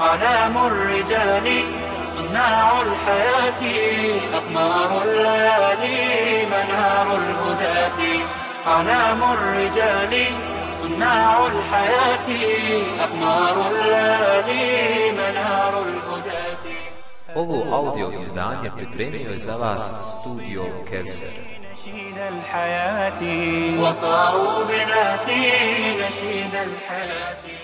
أعلام الرجال صناع الحياة أقمار الليالي منار الهداة. أعلام الرجال صناع الحياة أقمار الليالي منار الهداة. Ovo audio izdanje pripremio je za vas studio Kevser. نشيد الحياة. وصاروا بناتي نشيد الحياة.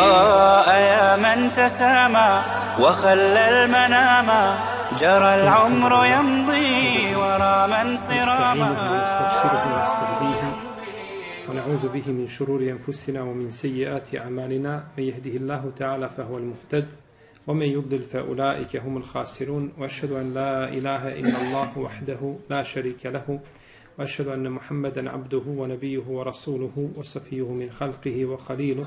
آه يا من تسامى وخلى المنام جرى العمر يمضي ورا من ونستغفره صراما ونستهديه ونعوذ به من شرور أنفسنا ومن سيئات أعمالنا. من يهده الله تعالى فهو المهتد ومن يضلل فأولئك هم الخاسرون. وأشهد أن لا إله إلا الله وحده لا شريك له. وأشهد أن محمدا عبده ونبيه ورسوله وصفيه من خلقه وخليله.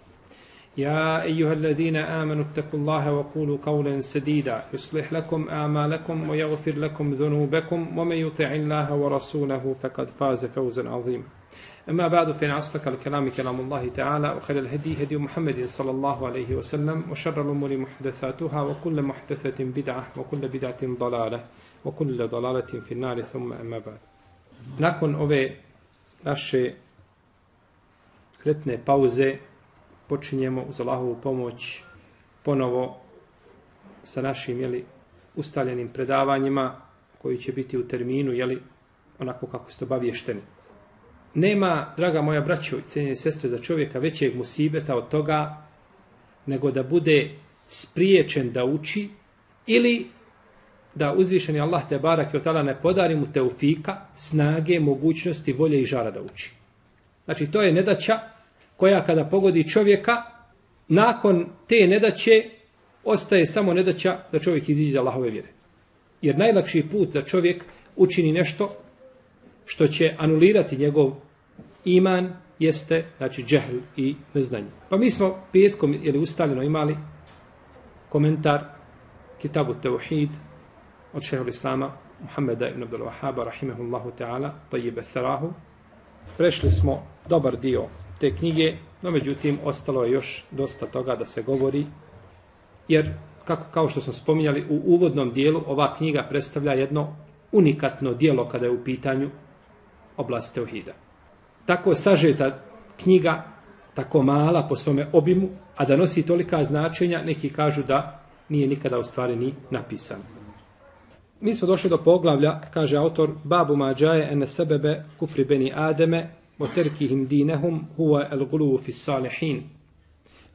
يا أيها الذين آمنوا اتقوا الله وقولوا قولا سديدا. يصلح لكم أعمالكم ويغفر لكم ذنوبكم ومن يطع الله ورسوله فقد فاز فوزا عظيما. أما بعد فإن أصدق الكلام كلام الله تعالى وخير الهدي هدي محمد صلى الله عليه وسلم وشر الأمور محدثاتها وكل محدثة بدعة وكل بدعة ضلالة وكل ضلالة في النار. ثم أما بعد. Nakon ove naše letne pauze počinjemo uz Allahovu pomoć ponovo sa našim jeli, ustaljenim predavanjima koji će biti u terminu jeli, onako kako ste obavješteni. Nema, draga moja braćo i cijenjene sestre, za čovjeka većeg musibeta od toga nego da bude spriječen da uči ili da uzvišeni Allah te barak i otala ne podari mu teufika, snage, mogućnosti, volje i žara da uči. Znači to je nedaća koja kada pogodi čovjeka, nakon te nedaće ostaje samo nedaća da čovjek iziđe iz Allahove vjere. Jer najlakši put da čovjek učini nešto što će anulirati njegov iman jeste znači džehl i neznanje. Pa mi smo petkom ili ustaljeno imali komentar Kitabu Teuhid od šehol Islama Muhammeda ibn Abdul Wahaba rahimehullahu ta'ala tajibe tharahu. Prešli smo dobar dio te knjige, no međutim ostalo je još dosta toga da se govori, jer kako, kao što smo spominjali u uvodnom dijelu, ova knjiga predstavlja jedno unikatno dijelo kada je u pitanju oblast Teohida. Tako sažeta knjiga, tako mala po svome obimu, a da nosi tolika značenja, neki kažu da nije nikada u stvari ni napisan. Mi smo došli do poglavlja, kaže autor, babu mađaje ene sebebe kufri beni Ademe, وَتَرْكِهِمْ دِينَهُمْ هُوَ huwa فِي gulu salihin.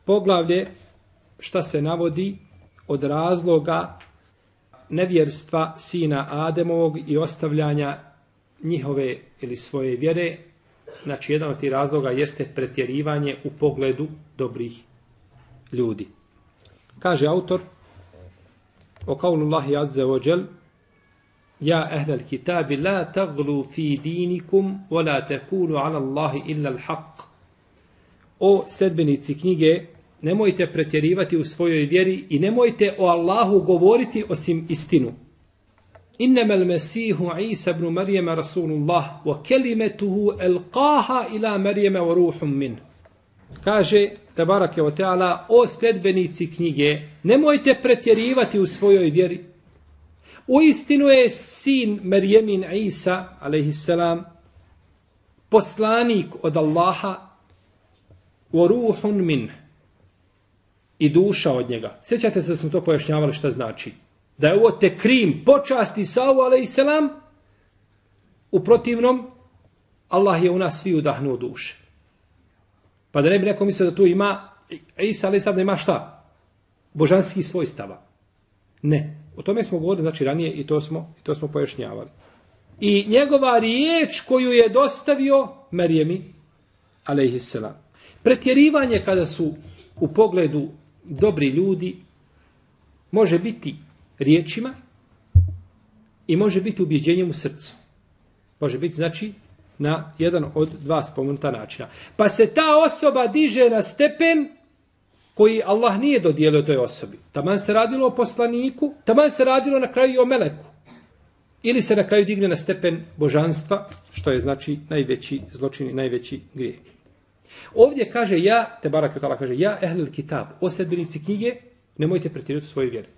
Poglavlje šta se navodi od razloga nevjerstva sina Ademovog i ostavljanja njihove ili svoje vjere, znači jedan od tih razloga jeste pretjerivanje u pogledu dobrih ljudi. Kaže autor, o kaulu Allahi azze wa Ja ehlel kitabi la taglu fi dinikum wa la tekulu ala Allahi illa l'haq. O sledbenici knjige, nemojte pretjerivati u svojoj vjeri i nemojte o Allahu govoriti osim istinu. Innama al-Masihu Isa ibn Marijema Rasulullah wa kalimatuhu alqaha ila Marijema wa ruhun min. Kaže, tabarake o teala o sledbenici knjige, nemojte pretjerivati u svojoj vjeri. U istinu je sin Merjemin Isa, alaihissalam, poslanik od Allaha u ruhun min i duša od njega. Sjećate se da smo to pojašnjavali šta znači? Da je ovo te krim počasti Savu, alaihissalam, u protivnom Allah je u nas svi udahnuo duše. Pa da ne bi neko mislio da tu ima, Isa alaihissalam, da ima šta? Božanski svojstava. Ne. O tome smo govorili znači ranije i to smo, i to smo pojašnjavali. I njegova riječ koju je dostavio Marijemi, alejselam. Pretjerivanje kada su u pogledu dobri ljudi može biti riječima i može biti ubjeđenjem u srcu. Može biti, znači, na jedan od dva spomenuta načina. Pa se ta osoba diže na stepen koji Allah nije dodijelio toj osobi. Taman se radilo o poslaniku, taman se radilo na kraju i o meleku. Ili se na kraju digne na stepen božanstva, što je znači najveći zločin i najveći grijeh. Ovdje kaže ja, te barak je kaže, ja ehlil kitab, o sledbenici knjige, nemojte pretirati svoju vjeru.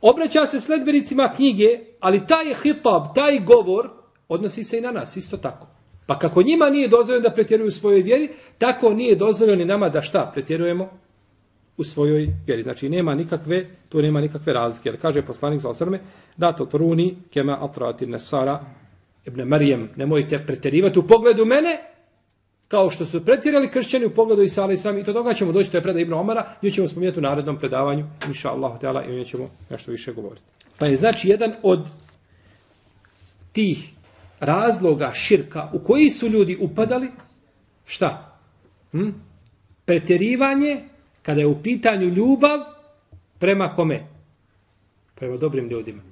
Obraća se sledbenicima knjige, ali taj hitab, taj govor, odnosi se i na nas, isto tako. Pa kako njima nije dozvoljeno da pretjeruju u svojoj vjeri, tako nije dozvoljeno ni nama da šta pretjerujemo u svojoj vjeri. Znači nema nikakve, tu nema nikakve razlike. Jer kaže poslanik sa osrme, da to truni kema atrati nesara ibn Marijem, nemojte pretjerivati u pogledu mene, kao što su pretjerali kršćani u pogledu Isa alaih sami. I to toga ćemo doći, to je preda Ibn Omara, nju ćemo spomenuti u narednom predavanju, inša Allah, i o njoj ćemo nešto više govoriti. Pa je znači jedan od tih razloga širka u koji su ljudi upadali, šta? Hm? Preterivanje kada je u pitanju ljubav prema kome? Prema dobrim ljudima.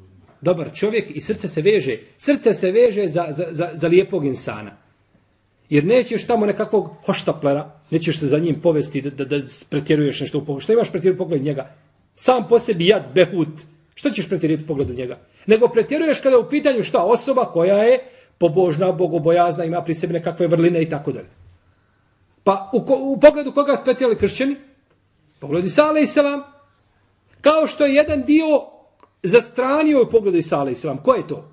Dobar čovjek i srce se veže. Srce se veže za, za, za, za lijepog insana. Jer nećeš tamo nekakvog hoštaplera, nećeš se za njim povesti da, da, da pretjeruješ nešto u pogledu. Što imaš pretjeru pogled njega? Sam po sebi jad, behut. Što ćeš pretjeriti u pogledu njega? Nego pretjeruješ kada je u pitanju šta osoba koja je pobožna, bogobojazna, ima pri sebi nekakve vrline i tako dalje. Pa u, ko, u pogledu koga spretjeli kršćani? Pogledu Isa alaih. Kao što je jedan dio zastranio u pogledu Isa alaih. Ko je to?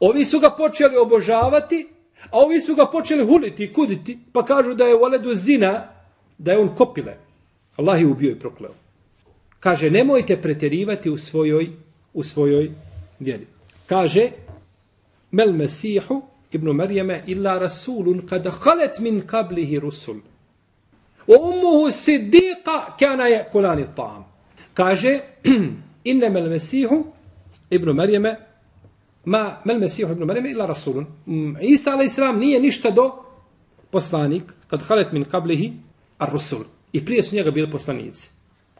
Ovi su ga počeli obožavati, a ovi su ga počeli huliti i kuditi, pa kažu da je voledu zina, da je on kopile. Allah je ubio i prokleo. Kaže, nemojte pretjerivati u svojoj, u svojoj vjeri. Kaže, mel mesihu ibn Marijeme illa rasulun kada halet min kablihi rusul. O umuhu siddiqa kana je kulani ta'am. Kaže, inne mel mesihu ibn Marijeme ma mel mesihu ibn Marijeme illa rasulun. Mm, Isa a.s. nije ništa do poslanik kad halet min kablihi ar rusul. I prije su njega bili poslanici.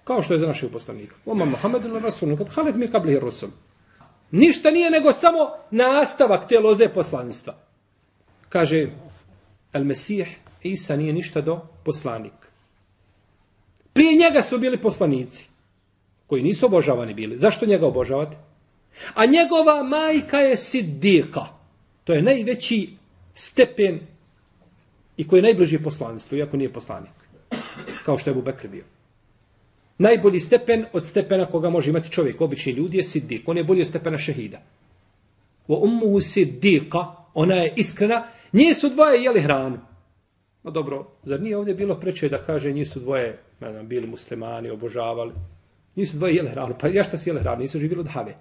Kao što je za našeg poslanika. Oma Muhammed ila rasulun kad halet min kablihi ar rusul. Ništa nije nego samo nastavak te loze poslanstva. Kaže, El Mesih, Isa nije ništa do poslanik. Prije njega su bili poslanici, koji nisu obožavani bili. Zašto njega obožavate? A njegova majka je Siddika. To je najveći stepen i koji je najbliži poslanstvu, iako nije poslanik. Kao što je Bubekr bio. Najbolji stepen od stepena koga može imati čovjek, obični ljudi, je siddiq. On je bolji od stepena šehida. Wa ummuhu siddiqa, ona je iskrena, nije su dvoje jeli hranu. No dobro, zar nije ovdje bilo preče da kaže nisu dvoje, ne znam, bili muslimani, obožavali. Nisu dvoje jeli hranu, pa ja šta si jeli hranu, nisu živjeli od have.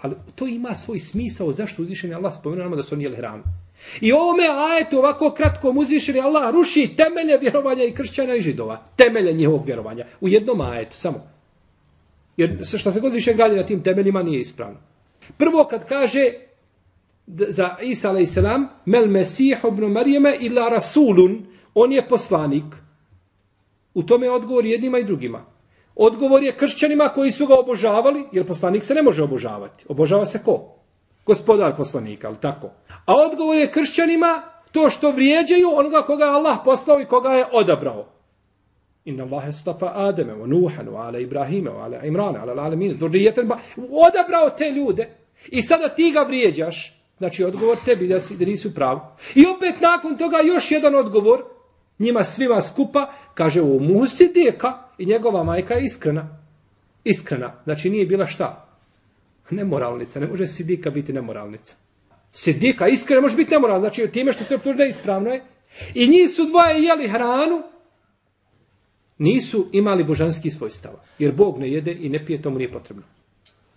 Ali to ima svoj smisao, zašto uzvišen je Allah spomenuo nama da su oni jeli hranu. I ovome ajetu ovako kratkom uzvišeni Allah ruši temelje vjerovanja i kršćana i židova. Temelje njihovog vjerovanja. U jednom ajetu, samo. Jer što se god više gradi na tim temeljima nije ispravno. Prvo kad kaže za Isa a.s. Mel Mesih ibn Marijeme ila Rasulun, on je poslanik. U tome je odgovor jednima i drugima. Odgovor je kršćanima koji su ga obožavali, jer poslanik se ne može obožavati. Obožava se ko? Gospodar poslanika, ali tako. A odgovor je kršćanima to što vrijeđaju onoga koga je Allah poslao i koga je odabrao. Inna Allah stafa Ademe, wa Nuhan, wa ala Ibrahime, wa ala Imrana, ala Alamin, zurrijeten, odabrao te ljude. I sada ti ga vrijeđaš. Znači, odgovor tebi da, si, da nisi u pravu. I opet nakon toga još jedan odgovor, njima svima skupa, kaže u musi djeka i njegova majka je iskrena. Iskrena. Znači, nije bila šta? Nemoralnica. Ne može sidika biti nemoralnica. Sidika iskrena može biti nemoralna. Znači, time što se optužne ispravno je. I njih su dvoje jeli hranu, nisu imali božanski svojstava. Jer Bog ne jede i ne pije, tomu nije potrebno.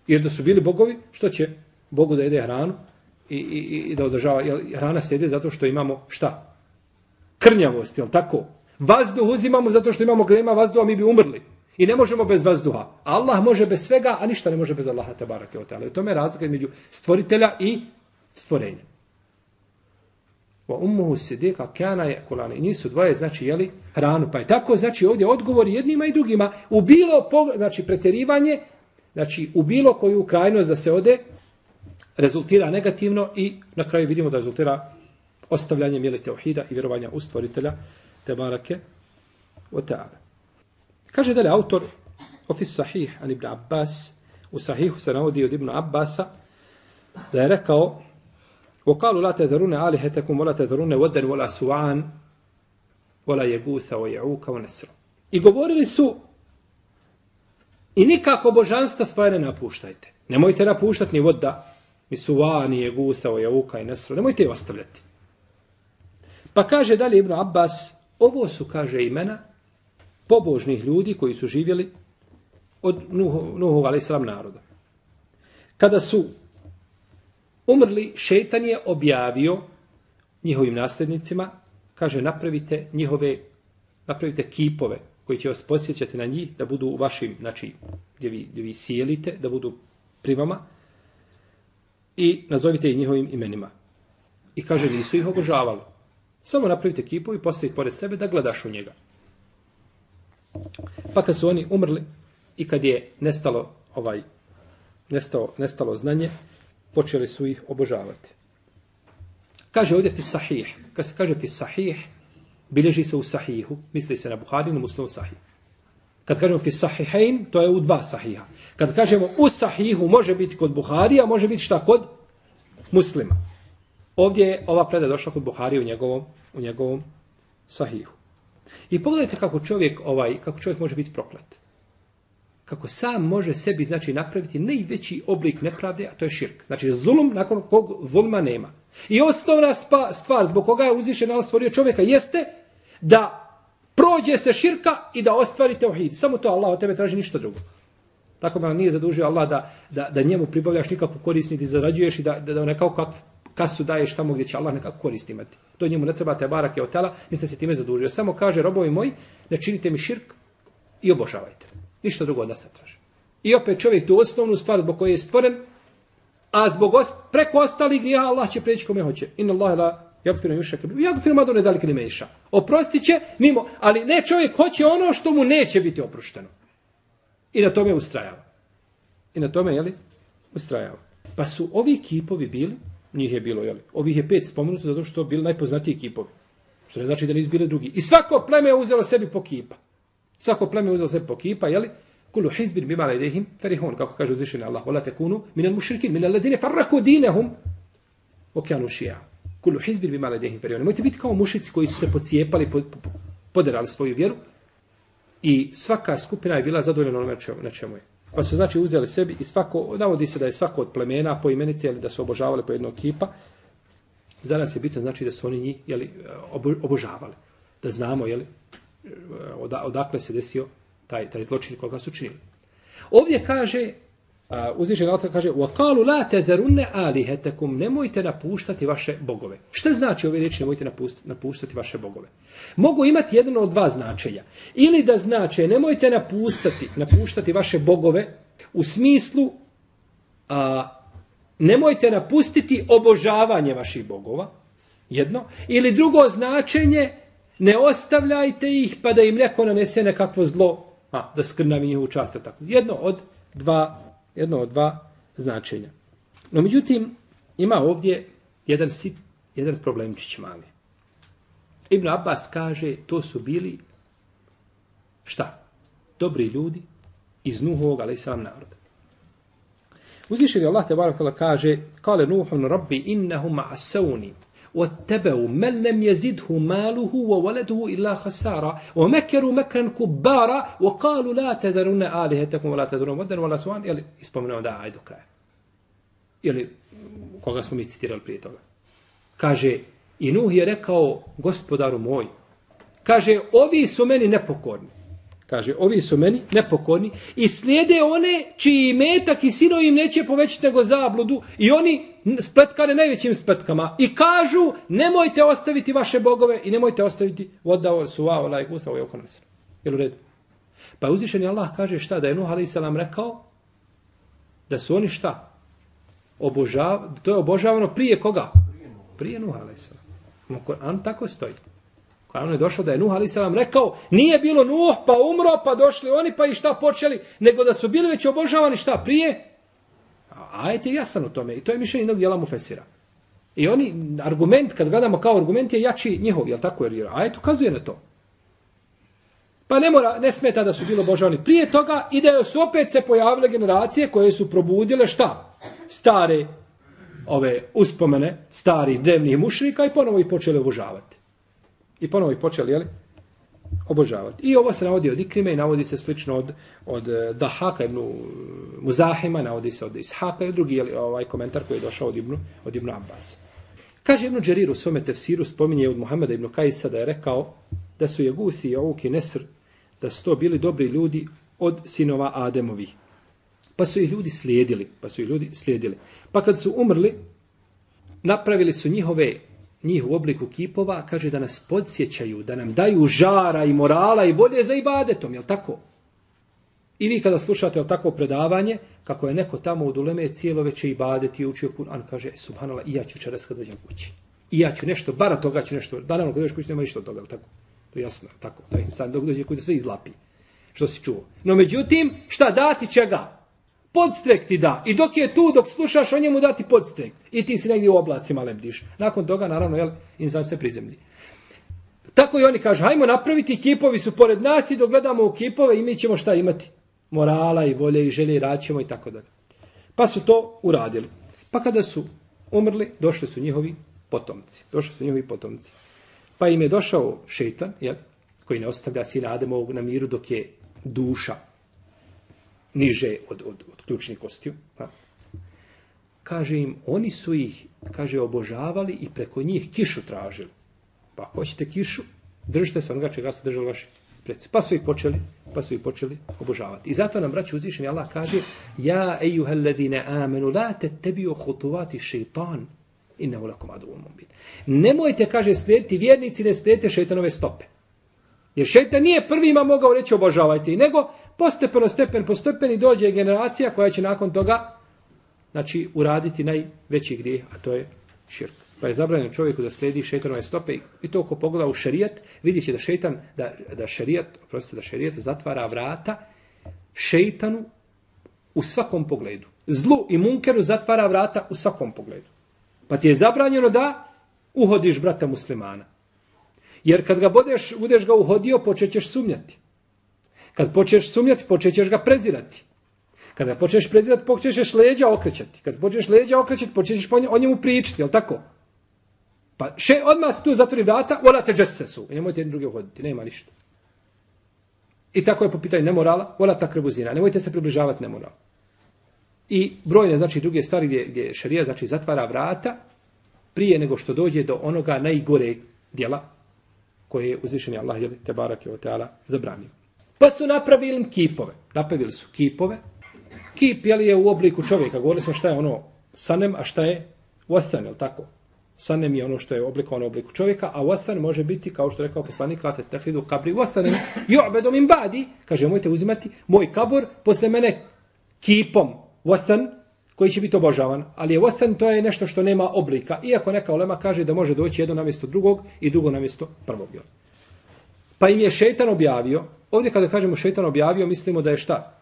Jer da su bili bogovi, što će Bogu da jede hranu i, i, i da održava, Jel, rana se jede zato što imamo šta? Krnjavost, jel tako? Vazduh uzimamo zato što imamo glema vazduha, mi bi umrli. I ne možemo bez vazduha. Allah može bez svega, a ništa ne može bez Allaha te barake o teala. I to je razlika između stvoritelja i stvorenja. Wa ummuhu sidika kana yakulani. Nisu dvoje znači jeli hranu, pa je tako znači ovdje odgovor jednima i drugima u bilo znači preterivanje, znači u bilo koju krajnost da se ode rezultira negativno i na kraju vidimo da rezultira ostavljanjem jeli tauhida i vjerovanja u stvoritelja te barake o ta'ala. Kaže dalje autor Ofis Sahih an Ibn Abbas u Sahihu se navodi od Ibn Abbasa da je rekao وقالوا لا تذرون آلهتكم ولا تذرون ودا ولا سوعان ولا يغوث ويعوك ونسر I govorili su i nikako božanstva svoje ne napuštajte. Nemojte napuštati ni voda, ni je ni jegusa, o i nesra. Nemojte ih ostavljati. Pa kaže dalje Ibn Abbas, ovo su, kaže, imena pobožnih ljudi koji su živjeli od Nuhu, Nuhu islam naroda. Kada su umrli, šeitan je objavio njihovim nasljednicima, kaže, napravite njihove, napravite kipove koji će vas posjećati na njih, da budu u vašim, znači, gdje vi, gdje vi sjelite, da budu pri vama, i nazovite ih njihovim imenima. I kaže, nisu ih obožavali. Samo napravite kipovi, postavite pored sebe da gledaš u njega. Pa kad su oni umrli i kad je nestalo ovaj nestalo, nestalo znanje, počeli su ih obožavati. Kaže ovdje fi sahih. Kad se kaže fi sahih, bilježi se u sahihu, misli se na Buharinu, muslimu sahih. Kad kažemo fi sahihain, to je u dva sahiha. Kad kažemo u sahihu, može biti kod Buharija, može biti šta kod muslima. Ovdje je ova preda došla kod Buharija u njegovom, u njegovom sahihu. I pogledajte kako čovjek, ovaj, kako čovjek može biti proklet kako sam može sebi znači napraviti najveći oblik nepravde, a to je širk. Znači zulum nakon kog zulma nema. I osnovna spa, stvar zbog koga je uzvišen Allah stvorio čovjeka jeste da prođe se širka i da ostvari teuhid. Samo to Allah od tebe traži ništa drugo. Tako me nije zadužio Allah da, da, da njemu pribavljaš nikakvu korist, niti zarađuješ i da, da, da nekako kakvu kasu daješ tamo gdje će Allah nekako korist imati. To njemu ne treba te barake od tela, niti se time zadužio. Samo kaže, robovi moji, ne činite mi širk i obožavajte. Ništa drugo od nas ne traži. I opet čovjek tu osnovnu stvar zbog koje je stvoren, a zbog ost preko ostalih grija Allah će preći kome hoće. Inna Allah la jagfiru yushak. Jagfiru ma dune dalike ne meša. Oprostit će mimo, ali ne čovjek hoće ono što mu neće biti oprošteno. I na tome ustrajava. I na tome, jeli, ustrajava. Pa su ovi kipovi bili, njih je bilo, jeli, ovih je pet spomenuto zato što su bili najpoznatiji kipovi. Što ne znači da nisu bili drugi. I svako pleme je uzelo sebi po kipa. Svako pleme je uzelo sebi po kipa, jeli? Kulu hizbin bima ladehim ferihun, kako kaže uzvišeni Allah. Ola tekunu minal mušrikin, min ladine farraku dinehum. Okjanu šija. Kulu hizbin bima ladehim ferihun. Mojte biti kao mušici koji su se pocijepali, poderali svoju vjeru. I svaka skupina je bila zadovoljena onome na čemu je. Pa su znači uzeli sebi i svako, navodi se da je svako od plemena po imenici, ali da su obožavali po jednog kipa. Za nas je bitno znači da su oni njih jeli, obožavali. Da znamo, jeli, e, odakle se desio taj, taj zločin koga su činili. Ovdje kaže, uzvišen Allah kaže, وَقَالُوا لَا تَذَرُنَّ آلِهَتَكُمْ Nemojte napuštati vaše bogove. Šta znači ove riječi nemojte napuštati, napuštati vaše bogove? Mogu imati jedno od dva značenja. Ili da znače nemojte napuštati, napuštati vaše bogove u smislu a, nemojte napustiti obožavanje vaših bogova, jedno, ili drugo značenje ne ostavljajte ih pa da im neko nanese nekakvo zlo, a, da skrnavi njihovu čast. Tako. Jedno od dva, jedno od dva značenja. No, međutim, ima ovdje jedan sit, jedan problemčić mali. Ibn Abbas kaže, to su bili šta? Dobri ljudi iz Nuhovog, ali i sam naroda. Uzvišen je Allah te barakala kaže, kale Nuhun rabbi innahum ma'asavni, واتبعوا من لم يزده ماله وولده إلا خسارة ومكروا مكرا كبارا وقالوا لا تذرون آلهتكم ولا تذرون ودا ولا سوان يلي يسبمنا دعا عيدو كرا يلي koga smo mi citirali كاجي toga. Kaže, i Nuh je rekao, gospodaru moj, kaže, ovi su meni. Kaže, ovi su meni nepokorni i slijede one čiji metak i sinovi im neće povećati nego zabludu i oni spletkane najvećim spletkama i kažu nemojte ostaviti vaše bogove i nemojte ostaviti vodao su vao gusa, usao je nas. Jel u redu? Pa uzvišeni Allah kaže šta? Da je Nuh a.s. rekao da su oni šta? Obožav, to je obožavano prije koga? Prije Nuh a.s. Kur'an tako stoji. Koran je došao da je Nuh a.s. rekao nije bilo Nuh pa umro pa došli oni pa i šta počeli nego da su bili već obožavani šta prije? Ajte jasan u tome i to je mišljenje jednog dijela mu fesira. I oni, argument, kad gledamo kao argument je jači njihov, jel tako? Jer ajet ukazuje na to. Pa ne, mora, ne smeta da su bilo božavani prije toga i da su opet se pojavile generacije koje su probudile šta? Stare ove uspomene, stari drevnih mušrika i ponovo ih počeli obožavati. I ponovo ih počeli, jeli? Obožavati. I ovo se navodi od Ikrime i navodi se slično od, od eh, Dahaka ibn eh, Muzahima, navodi se od Ishaka i drugi jeli, ovaj komentar koji je došao od Ibnu, od Ibnu Abbas. Kaže Ibnu Džerir u svome tefsiru, spominje od Muhammeda ibn Kajsa da je rekao da su Jegusi i Ovuk i Nesr da su to bili dobri ljudi od sinova Ademovi. Pa su ih ljudi slijedili, pa su ih ljudi slijedili. Pa kad su umrli, napravili su njihove njih u obliku kipova, kaže da nas podsjećaju, da nam daju žara i morala i volje za ibadetom, jel tako? I vi kada slušate jel tako predavanje, kako je neko tamo u Duleme cijelo veće ibadeti i učio Kur'an, kaže, e, subhanallah, i ja ću čeras kad dođem kući. I ja ću nešto, bara toga ću nešto, da naravno kad dođeš kući nema ništa od toga, jel tako? To je jasno, tako. Da insan dok dođe kući da se izlapi. Što si čuo. No međutim, šta dati čega? Podstrek ti da. I dok je tu, dok slušaš o njemu dati podstrek. I ti si negdje u oblacima lebdiš. Nakon toga, naravno, jel, insan se prizemlji. Tako i oni kažu, hajmo napraviti, kipovi su pored nas i dogledamo u kipove i mi ćemo šta imati? Morala i volje i želje i raćemo i tako dalje. Pa su to uradili. Pa kada su umrli, došli su njihovi potomci. Došli su njihovi potomci. Pa im je došao šeitan, jel, koji ne ostavlja sina Ademovog na miru dok je duša niže od, od, od ključnih kostiju. Pa. Kaže im, oni su ih, kaže, obožavali i preko njih kišu tražili. Pa ako hoćete kišu, držite se onoga čega su držali vaši predsi. Pa su ih počeli, pa su ih počeli obožavati. I zato nam, braći uzvišeni, Allah kaže, ja, ejuhel ladine amenu, la te tebi ohutuvati šeitan, inna ulakum aduun mubin. Nemojte, kaže, slijediti vjernici, ne slijedite šeitanove stope. Jer šeitan nije prvima mogao reći obožavajte, nego postepeno, stepen po stepeni dođe generacija koja će nakon toga znači, uraditi najveći grijeh, a to je širk. Pa je zabranjeno čovjeku da sledi šetanove stope i to ko pogleda u šerijat, vidjet će da šetan, da, da šerijat, prostite, da šerijat zatvara vrata šetanu u svakom pogledu. Zlu i munkeru zatvara vrata u svakom pogledu. Pa ti je zabranjeno da uhodiš brata muslimana. Jer kad ga budeš, budeš ga uhodio, počećeš sumnjati. Kad počneš sumnjati, počećeš ga prezirati. Kada počneš prezirati, počećeš leđa okrećati. Kad počneš leđa okrećati, počećeš o njemu pričati, je tako? Pa še odmah tu zatvori vrata, vola te džesesu. I nemojte jedni drugi uhoditi, nema ništa. I tako je po pitanju nemorala, vola ta krbuzina. Nemojte se približavati nemoralu. I brojne, znači, druge stvari gdje, gdje šarija, znači, zatvara vrata prije nego što dođe do onoga najgore dijela koje je uzvišeni Allah, jel, te barak je o teala, zabranio. Pa su napravili kipove. Napravili su kipove. Kip, jel, je u obliku čovjeka. Govorili smo šta je ono sanem, a šta je wathan, jel tako? Sanem je ono što je oblikovano u obliku čovjeka, a wathan može biti, kao što je rekao poslanik, late tehidu kabri wathanem, ju'bedu min badi, kaže, mojte uzimati moj kabor posle mene kipom, wasan koji će biti obožavan, ali je wasan to je nešto što nema oblika, iako neka olema kaže da može doći jedno namjesto drugog i drugo namjesto prvog. prvog. Pa im je šeitan objavio, ovdje kada kažemo šeitan objavio, mislimo da je šta?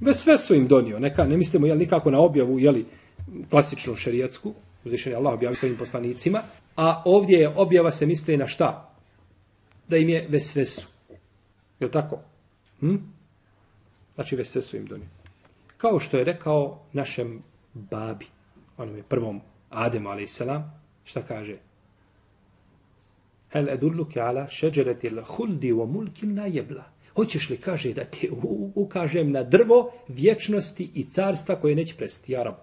Ve sve su im donio, neka, ne mislimo jel, nikako na objavu, jeli, klasičnu šerijatsku, uzvišen je Allah objavio svojim poslanicima, a ovdje je objava se misli na šta? Da im je ve sve su. Je tako? Hm? Znači ve sve su im donio. Kao što je rekao našem babi, onome prvom Ademu a.s. šta kaže? Hel edulluke ala šeđeretil huldi wa mulkin na jebla. Hoćeš li, kaže, da te ukažem na drvo vječnosti i carstva koje neće prestati, ja rab.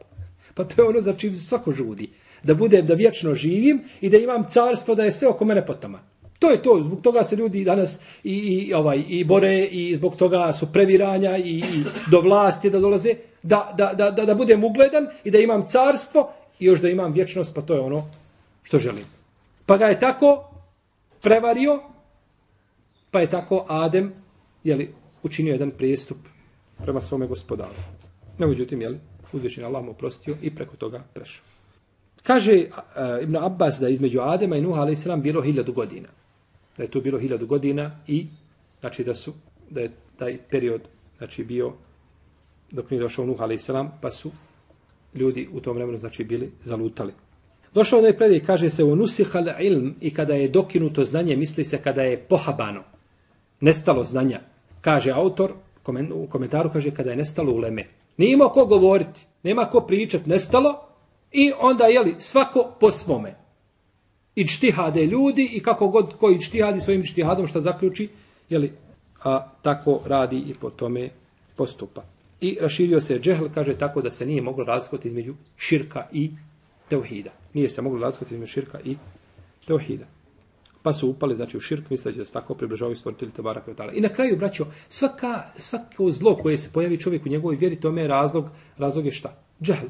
Pa to je ono za čim svako žudi. Da budem, da vječno živim i da imam carstvo da je sve oko mene potama. To je to, zbog toga se ljudi danas i, i, ovaj, i bore i zbog toga su previranja i, i do vlasti da dolaze, da, da, da, da, da budem ugledan i da imam carstvo i još da imam vječnost, pa to je ono što želim. Pa ga je tako prevario, pa je tako Adem jeli, učinio jedan prijestup prema svome gospodaru. No, međutim, jeli, uzvišen Allah mu oprostio i preko toga prešao. Kaže uh, Ibn Abbas da između Adema i Nuha a.s. bilo hiljadu godina. Da je to bilo hiljadu godina i znači da su da je taj period znači bio dok nije došao Nuh a.s. pa su ljudi u tom vremenu znači bili zalutali. Došao onaj predaj, kaže se u nusihal ilm i kada je dokinuto znanje, misli se kada je pohabano, nestalo znanja. Kaže autor, u komentaru kaže kada je nestalo uleme. Nije imao ko govoriti, nema ko pričat, nestalo i onda je li svako po svome. I čtihade ljudi i kako god koji čtihadi svojim čtihadom što zaključi, je li, a tako radi i po tome postupa. I raširio se džehl, kaže tako da se nije moglo razlikovati između širka i teuhida. Nije se moglo razlikovati između širka i teuhida. Pa su upali, znači, u širk, misleći da se tako približavaju stvoritelji Tebara Kvetala. I na kraju, braćo, svaka, svako zlo koje se pojavi čovjek u njegovoj vjeri, tome je razlog, razlog je šta? Džahl.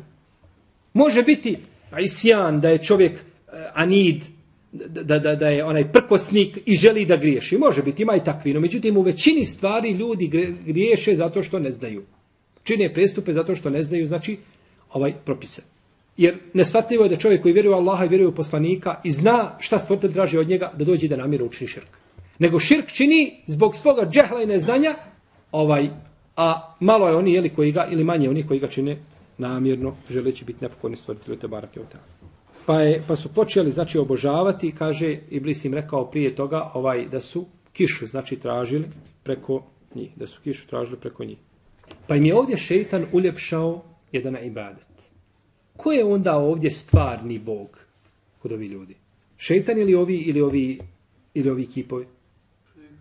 Može biti isjan da je čovjek eh, anid, da, da, da je onaj prkosnik i želi da griješi. Može biti, ima i takvino. Međutim, u većini stvari ljudi griješe zato što ne znaju. Čine prestupe zato što ne znaju, znači, ovaj propise. Jer nesvatljivo je da čovjek koji vjeruje u Allaha i vjeruje u poslanika i zna šta stvoritelj traži od njega da dođe da namjerno učini širk. Nego širk čini zbog svoga džehla i neznanja, ovaj, a malo je oni jeli, koji ga, ili manje oni koji ga čine namjerno želeći biti nepokorni stvoritelj te barake Pa, je, pa su počeli znači obožavati, kaže Iblis im rekao prije toga ovaj da su kišu znači tražili preko njih, da su kišu tražili preko njih. Pa im je ovdje šeitan uljepšao jedan ibadet. Ko je onda ovdje stvarni bog kod ovi ljudi? Šeitan ili ovi ili ovi ili ovi kipovi?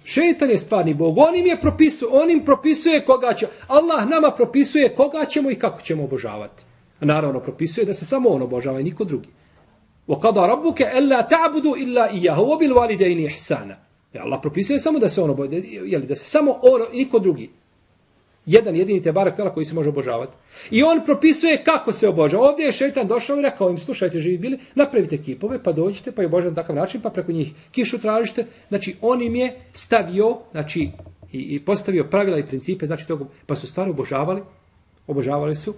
Šeitan je stvarni bog. On im je propisuje, on im propisuje koga će. Allah nama propisuje koga ćemo i kako ćemo obožavati. A naravno propisuje da se samo on obožava i niko drugi. Wa رَبُّكَ rabbuka alla ta'budu illa iyyahu wa bil walidayni ihsana. E, Allah propisuje samo da se on obožava, je da se samo on i niko drugi jedan jedini te barak tela koji se može obožavati. I on propisuje kako se obožava. Ovdje je šeitan došao i rekao im, slušajte, živi bili, napravite kipove, pa dođite, pa je obožavate na takav način, pa preko njih kišu tražite. Znači, on im je stavio, znači, i, i postavio pravila i principe, znači, toga, pa su stvari obožavali, obožavali su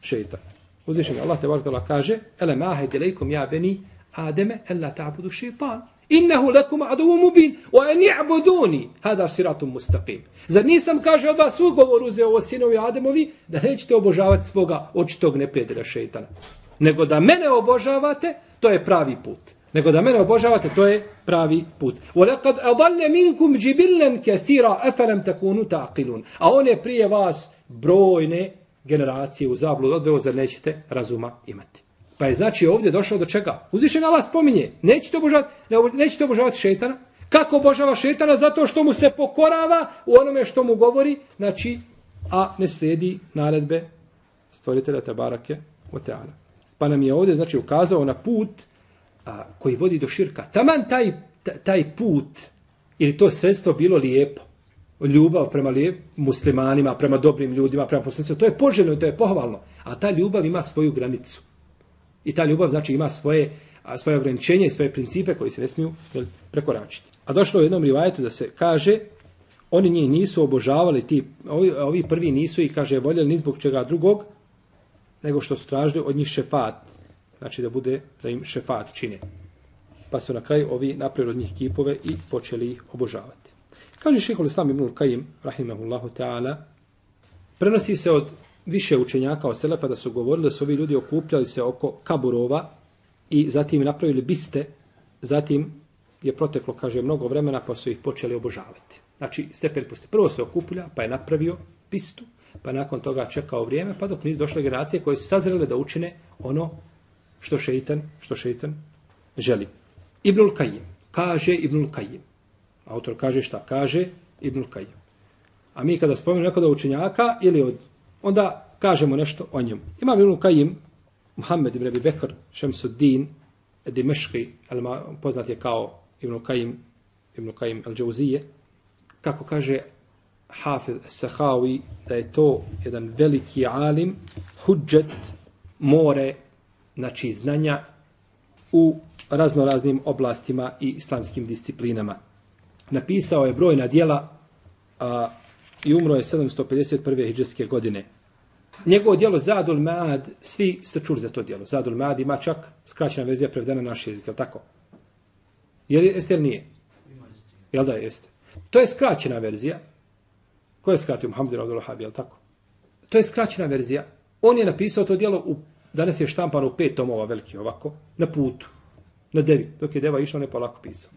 šeitan. Uzvišen Allah te barak tela kaže, ele mahe dilejkom ja beni Ademe, ella ta'budu šeitan innehu lekum aduvu mubin, o en i'buduni, hada siratum mustaqim. Zar nisam, kaže od vas, ugovor uzeo o sinovi Ademovi, da nećete obožavati svoga očitog neprijatelja šeitana. Nego da mene obožavate, to je pravi put. Nego da mene obožavate, to je pravi put. وَلَقَدْ أَضَلَّ مِنْكُمْ جِبِلًا كَثِيرًا أَفَلَمْ تَكُونُ تَعْقِلُونَ A on je prije vas brojne generacije u zabludu odveo, zar nećete razuma imati. Pa je znači ovdje došao do čega? Uzvišen Allah spominje, nećete obožavati, nećete obožavati šetana. Kako obožava šetana? Zato što mu se pokorava u onome što mu govori, znači, a ne slijedi naredbe stvoritelja Tabarake o Teana. Pa nam je ovdje, znači, ukazao na put a, koji vodi do širka. Taman taj, taj put, ili to sredstvo bilo lijepo, ljubav prema lijep, muslimanima, prema dobrim ljudima, prema poslanicima, to je poželjno, to je pohvalno. A ta ljubav ima svoju granicu. I ta ljubav znači ima svoje a, svoje ograničenje i svoje principe koji se ne smiju jel, prekoračiti. A došlo je u jednom rivajetu da se kaže oni njih nisu obožavali ti ovi, ovi prvi nisu i kaže voljeli ni zbog čega drugog nego što su tražili od njih šefat. Znači da bude da im šefat čine. Pa su na kraju ovi napravili od njih kipove i počeli ih obožavati. Kaže šehol Islam ibn Kajim, rahimahullahu ta'ala, prenosi se od više učenjaka od Selefa da su govorili da su ovi ljudi okupljali se oko kaburova i zatim napravili biste, zatim je proteklo, kaže, mnogo vremena pa su ih počeli obožavati. Znači, stepen posti. Prvo se okuplja, pa je napravio bistu, pa nakon toga čekao vrijeme, pa dok nisu došle generacije koje su sazrele da učine ono što šeitan, što šeitan želi. Ibnul Kajim. Kaže Ibnul Kajim. Autor kaže šta? Kaže Ibnul Kajim. A mi kada spomenemo nekoga učenjaka ili od onda kažemo nešto o njemu. Imam Ibn Kajim, Muhammed ibn Abi Bekr, Šemsuddin, Dimeški, poznat je kao Ibn Kajim, Ibn Kajim al-đauzije, kako kaže Hafiz Sahawi, da je to jedan veliki alim, huđet, more, znači znanja u raznoraznim oblastima i islamskim disciplinama. Napisao je brojna dijela a, i umro je 751. hijđarske godine. Njegovo djelo Zadul Maad, svi ste čuli za to djelo. Zadul Maad ima čak skraćena verzija prevedena na naš jezik, je tako? Je li, jeste ili nije? Jel da jeste? To je skraćena verzija. Ko je skratio? Muhammed Abdul Habi, jel tako? To je skraćena verzija. On je napisao to djelo, u, danas je štampano u pet tomova veliki ovako, na putu, na devi. Dok je deva išao, ne polako pisao.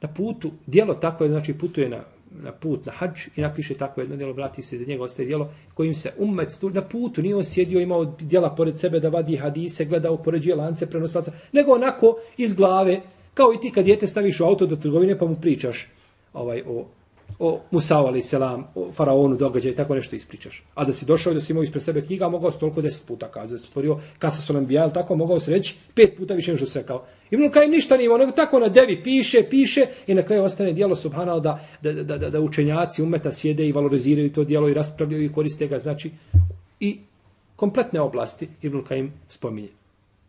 Na putu, djelo tako je, znači putuje na na put na hadž i napiše tako jedno djelo, vrati se za njega, ostaje djelo kojim se umet stu, na putu, nije on sjedio, imao djela pored sebe da vadi hadise, gledao, poređuje lance, prenoslaca, nego onako iz glave, kao i ti kad djete staviš u auto do trgovine pa mu pričaš ovaj, o, o Musao ali selam, o faraonu događaj tako nešto ispričaš. A da si došao i da si imao ispred sebe knjiga, mogao si toliko deset puta kazati, stvorio kasa su nam bijali, tako mogao si reći pet puta više što se kao. Ibn Kajim ništa nije imao, nego tako na devi piše, piše i na kraju ostane dijelo subhanal da, da, da, da, da učenjaci umeta sjede i valoriziraju to dijelo i raspravljaju i koriste ga, znači i kompletne oblasti Ibn Kajim spominje.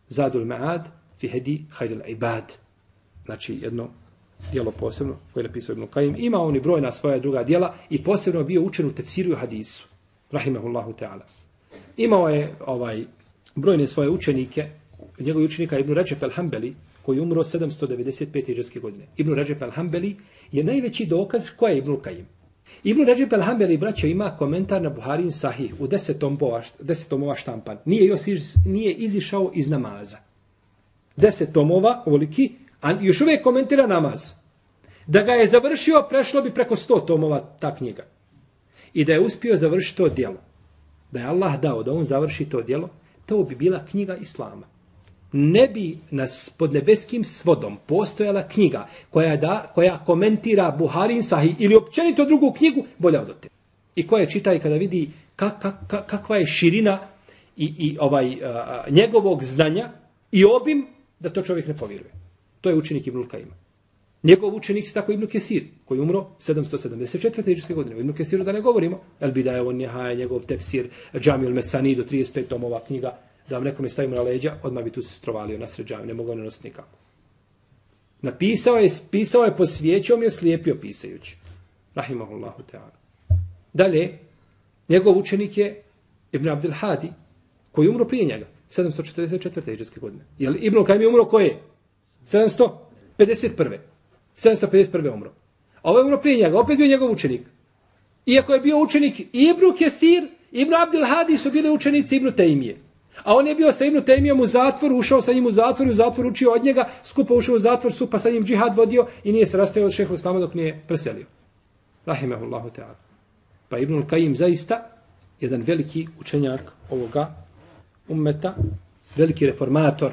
Zadul Ma'ad fi hedi hajdul ibad. Znači jedno dijelo posebno koje je napisao Ibn Kajim. Ima on i brojna svoja druga dijela i posebno bio učen u tefsiru i hadisu. Rahimahullahu ta'ala. Imao je ovaj brojne svoje učenike, njegov učenika Ibn Ređep al-Hambeli, koji umro 795. iđeske godine. Ibn Ređep al-Hambeli je najveći dokaz koja je Ibn Kajim. Ibn Ređep al-Hambeli, braćo, ima komentar na Buharin Sahih u desetom, bova, desetom ova štampan. Nije, još, nije izišao iz namaza. Deset tomova, ovoliki, a još uvijek komentira namaz. Da ga je završio, prešlo bi preko sto tomova ta knjiga. I da je uspio završiti to djelo. Da je Allah dao da on završi to djelo, to bi bila knjiga Islama. Ne bi nas pod nebeskim svodom postojala knjiga koja da koja komentira Buharin Sahih ili općenito drugu knjigu bolja od te. I koja čita i kada vidi kak, kak, kak, kakva je širina i, i ovaj a, njegovog znanja i obim da to čovjek ne povjeruje. To je učenik Ibn Kajima. Njegov učenik tako Ibn Kesir, koji umro 774. iđeske godine. Ibn Kesiru da ne govorimo. El Bidaje on je njegov tefsir, Džamil Mesani do 35 tomova knjiga, da vam nekome stavimo na leđa, odmah bi tu se strovalio na sređavi, ne mogu ne nositi nikako. Napisao je, pisao je, posvijećao mi je slijepio pisajući. Rahimahullahu ta'ala. Dalje, njegov učenik je Ibn Abdel Hadi, koji umro prije njega, 744. iđeske godine. Jel Ibn Kajim je umro koje? 751. 751. umro. A ovo je umro prije njega, opet bio njegov učenik. Iako je bio učenik Ibnu Kesir, Ibnu Abdil Hadi su bili učenici Ibnu Tejmije. A on je bio sa Ibnu Tejmijom u zatvoru, ušao sa njim u zatvor i u zatvor učio od njega, skupo ušao u zatvor, su pa sa njim džihad vodio i nije se rastao od šeha Islama dok nije preselio. Rahimahullahu ta'ala. Pa Ibnul Kajim zaista jedan veliki učenjak ovoga ummeta, veliki reformator,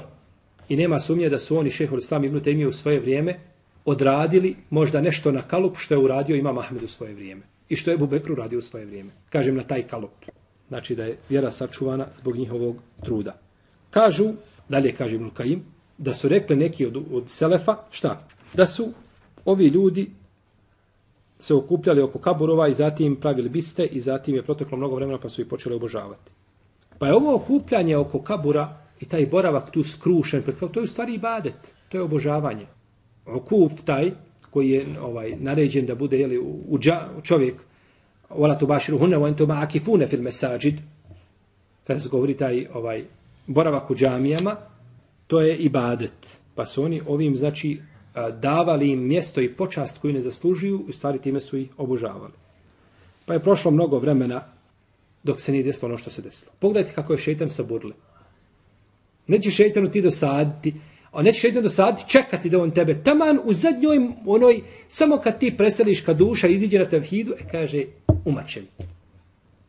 I nema sumnje da su oni šehol islam ibn Taymije u svoje vrijeme odradili možda nešto na kalup što je uradio Imam Ahmed u svoje vrijeme. I što je Bubekr uradio radio u svoje vrijeme. Kažem na taj kalup. Znači da je vjera sačuvana zbog njihovog truda. Kažu, dalje kaže Ibn Kajim, da su rekli neki od, od Selefa, šta? Da su ovi ljudi se okupljali oko kaburova i zatim pravili biste i zatim je proteklo mnogo vremena pa su i počeli obožavati. Pa je ovo okupljanje oko kabura i taj boravak tu skrušen, to je u stvari ibadet, to je obožavanje. Okuf taj, koji je ovaj naređen da bude jeli, u, u dža, čovjek, wala tu baširu hunne, wa entu ma'akifune fil mesađid, kada se govori taj ovaj, boravak u džamijama, to je ibadet. Pa su oni ovim, znači, davali im mjesto i počast koju ne zaslužuju, u stvari time su ih obožavali. Pa je prošlo mnogo vremena dok se nije desilo ono što se desilo. Pogledajte kako je šeitan saburli. Neće šeitanu ti dosaditi, a neće šeitanu dosaditi, čekati da on tebe taman u zadnjoj onoj, samo kad ti preseliš, kad duša iziđe na tevhidu, e kaže, umačen.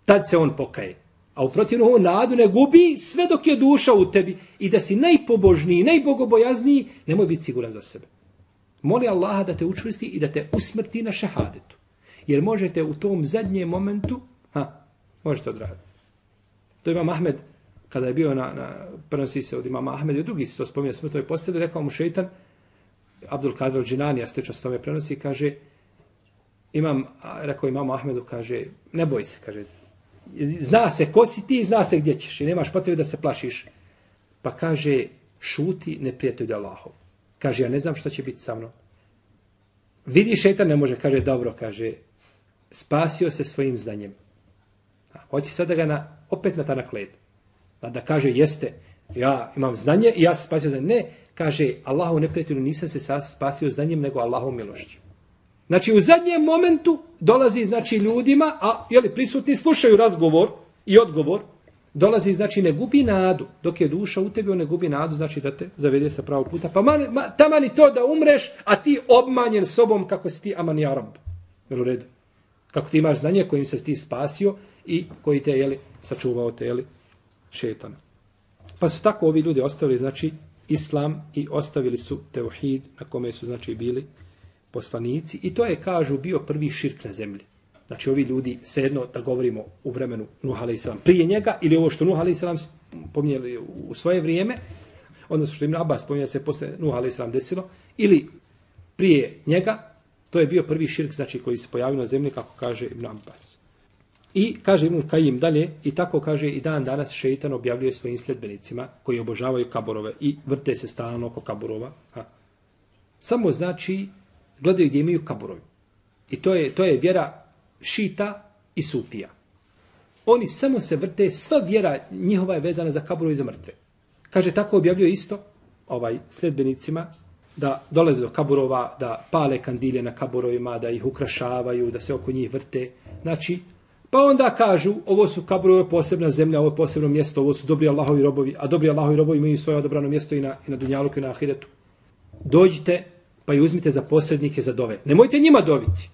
Tad se on pokaje. A u protivnom ovu nadu ne gubi sve dok je duša u tebi. I da si najpobožniji, najbogobojazniji, nemoj biti siguran za sebe. Moli Allaha da te učvrsti i da te usmrti na šehadetu. Jer možete u tom zadnjem momentu, ha, možete odraditi. To ima Mahmed, kada je bio na, na prenosi se od imama Ahmed i drugi se to spominje smrtno je postavili, rekao mu šeitan, Abdul Kadir Džinani, a slično s tome prenosi, kaže, imam, rekao imam Ahmedu, kaže, ne boj se, kaže, zna se ko si ti, zna se gdje ćeš i nemaš potrebe da se plašiš. Pa kaže, šuti ne prijatelj Allahov. Kaže, ja ne znam što će biti sa mnom. Vidi šetan ne može, kaže, dobro, kaže, spasio se svojim znanjem. A, hoće sad da ga na, opet na tanak led. Pa da kaže, jeste, ja imam znanje i ja se spasio znanjem. Ne, kaže, Allahov neprijatelju nisam se spasio znanjem, nego Allahov milošću. Znači, u zadnjem momentu dolazi, znači, ljudima, a, jeli, prisutni slušaju razgovor i odgovor, dolazi, znači, ne gubi nadu. Dok je duša u tebi, on ne gubi nadu, znači, da te zavede sa pravog puta. Pa man, ma, tamani to da umreš, a ti obmanjen sobom kako si ti aman jarab. Jel u redu? Kako ti imaš znanje kojim se ti spasio i koji te, jeli, sačuvao te, jeli, šetana. Pa su tako ovi ljudi ostavili, znači, islam i ostavili su teuhid na kome su, znači, bili poslanici i to je, kažu, bio prvi širk na zemlji. Znači, ovi ljudi, svejedno da govorimo u vremenu Nuh a.s. prije njega ili ovo što Nuh a.s. pominjali u svoje vrijeme, odnosno što im Abbas pominjali se posle Nuh a.s. desilo, ili prije njega, to je bio prvi širk, znači, koji se pojavio na zemlji, kako kaže Ibn Abbas. I kaže Ibn Kajim dalje, i tako kaže i dan danas šeitan objavljuje svojim sljedbenicima koji obožavaju kaborove i vrte se stalno oko kaborova. Ha. Samo znači gledaju gdje imaju kaborovi. I to je, to je vjera šita i sufija. Oni samo se vrte, sva vjera njihova je vezana za kaborove i za mrtve. Kaže, tako objavljuje isto ovaj sljedbenicima da dolaze do kaburova, da pale kandilje na kaburovima, da ih ukrašavaju, da se oko njih vrte. Znači, pa onda kažu, ovo su kaburove posebna zemlja, ovo je posebno mjesto, ovo su dobri Allahovi robovi, a dobri Allahovi robovi imaju svoje odobrano mjesto i na, i na Dunjaluku i na Ahiretu. Dođite, pa i uzmite za posrednike za dove. Nemojte njima doviti.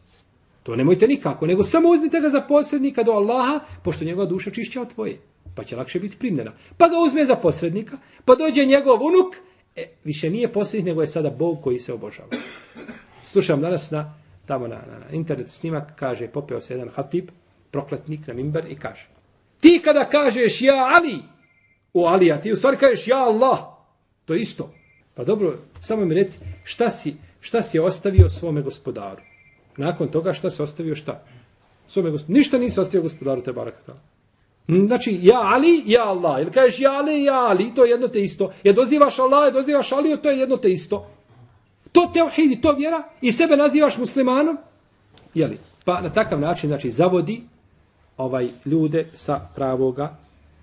To nemojte nikako, nego samo uzmite ga za posrednika do Allaha, pošto njegova duša čišća od tvoje. Pa će lakše biti primljena. Pa ga uzme za posrednika, pa dođe njegov unuk, e, više nije posrednik, nego je sada Bog koji se obožava. Slušam danas na, tamo na, na, na internetu snimak, kaže, popeo se jedan hatib, prokletnik na mimber i kaže, ti kada kažeš ja Ali, o Ali, a ti u stvari kažeš ja Allah, to je isto. Pa dobro, samo mi reci, šta si, šta si ostavio svome gospodaru? Nakon toga šta si ostavio šta? Svome gospodaru. Ništa nisi ostavio gospodaru te barakatala. Znači, ja Ali, ja Allah. Ili kažeš ja Ali, ja Ali, to je jedno te isto. Je dozivaš Allah, je dozivaš Ali, to je jedno te isto. To teohidi, to vjera i sebe nazivaš muslimanom. Jeli? Pa na takav način, znači, zavodi ovaj ljude sa pravoga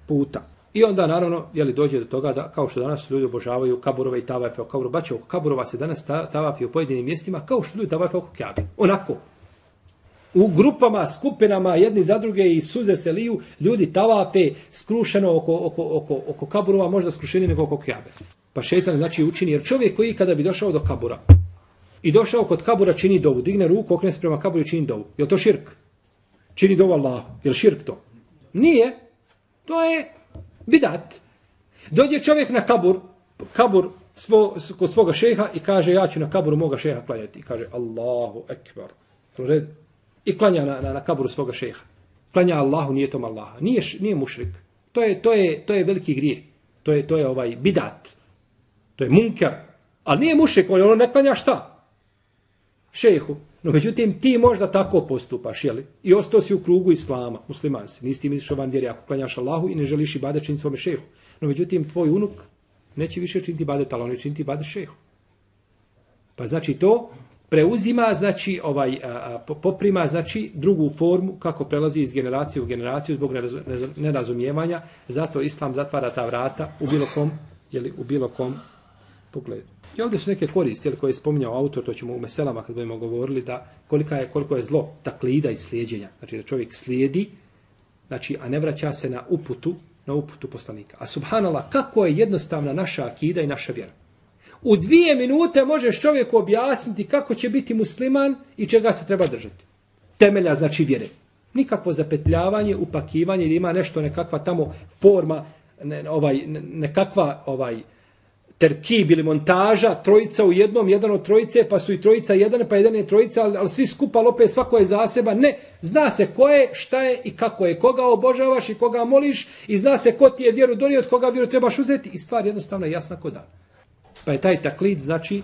puta. I onda naravno je li dođe do toga da kao što danas ljudi obožavaju kaburove i tavafe oko kaburova, bače oko kaburova se danas tavafi u pojedinim mjestima kao što ljudi tavafe oko kjabe. Onako. U grupama, skupinama, jedni za druge i suze se liju, ljudi tavafe skrušeno oko, oko, oko, oko kaburova, možda skrušeni nego oko kjabe. Pa šetan znači učini, jer čovjek koji kada bi došao do kabura i došao kod kabura čini dovu, digne ruku, okrene se prema kaburu i čini dovu. Je to širk? Čini dovu Allahu. Je širk to? Nije. To je bidat. Dođe čovjek na kabur, kabur svo, kod svoga šeha i kaže ja ću na kaburu moga šeha klanjati. I kaže Allahu ekbar. I klanja na, na, na kaburu svoga šeha. Klanja Allahu, nije tom Allaha. Nije, nije mušrik. To je, to, je, to je veliki grije. To je, to je ovaj bidat. To je munker. Ali nije mušrik, on, on ne klanja šta? Šehu. No međutim, ti možda tako postupaš, jeli? I ostao si u krugu islama, musliman si. Nisi ti misliš van vjeri ako klanjaš Allahu i ne želiš i bade činiti svome šehu. No međutim, tvoj unuk neće više činiti bade tala, on činiti bade šehu. Pa znači to preuzima, znači ovaj a, a, poprima, znači drugu formu kako prelazi iz generacije u generaciju zbog nerazumijevanja. Zato Islam zatvara ta vrata u bilo kom, jeli, u bilo kom pogledu. I ovdje su neke koristi koje je spominjao autor, to ćemo u meselama kad budemo govorili, da kolika je, koliko je zlo taklida i slijedjenja. Znači da čovjek slijedi, znači, a ne vraća se na uputu, na uputu poslanika. A subhanallah, kako je jednostavna naša akida i naša vjera. U dvije minute možeš čovjeku objasniti kako će biti musliman i čega se treba držati. Temelja znači vjere. Nikakvo zapetljavanje, upakivanje, ili ima nešto, nekakva tamo forma, ne, ovaj, nekakva ovaj, terkib ili montaža, trojica u jednom, jedan od trojice, pa su i trojica jedan, pa jedan je trojica, ali, ali svi skupa lope, svako je za seba. Ne, zna se ko je, šta je i kako je, koga obožavaš i koga moliš i zna se ko ti je vjeru donio, od koga vjeru trebaš uzeti i stvar jednostavno je jasna ko dan. Pa je taj taklid, znači,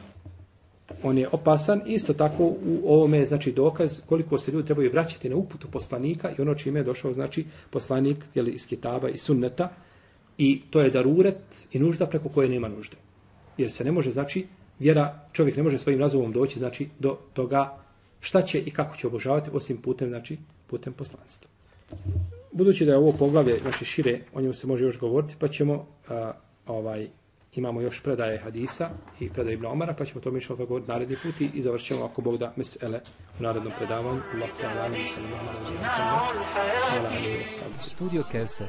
on je opasan. Isto tako u ovome je znači dokaz koliko se ljudi trebaju vraćati na uputu poslanika i ono čime je došao znači poslanik jeli, iz kitaba i sunneta i to je daruret i nužda preko koje nema nužde. Jer se ne može znači vjera, čovjek ne može svojim razumom doći znači do toga šta će i kako će obožavati osim putem znači putem poslanstva. Budući da je ovo poglavlje znači šire, o njemu se može još govoriti, pa ćemo a, ovaj imamo još predaje hadisa i predaje Ibn Omara, pa ćemo to mišljati da govoriti naredni put i završćemo ako Bog da mesele u narednom predavanju. Allah ta'ala, alim, Studio Kevser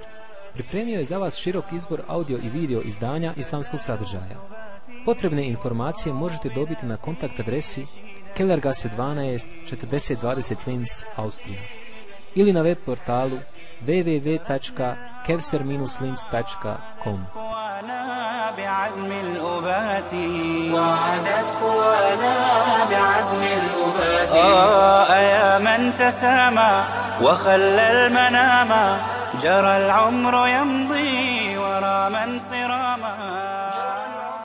pripremio je za vas širok izbor audio i video izdanja islamskog sadržaja. Potrebne informacije možete dobiti na kontakt adresi Kellergasse 12 4020 Linz, Austrija ili na web portalu www.kevser-linz.com بعزم الأبات وعدت قوانا بعزم الأبات آه يا من تسامى وخلى المنام جرى العمر يمضي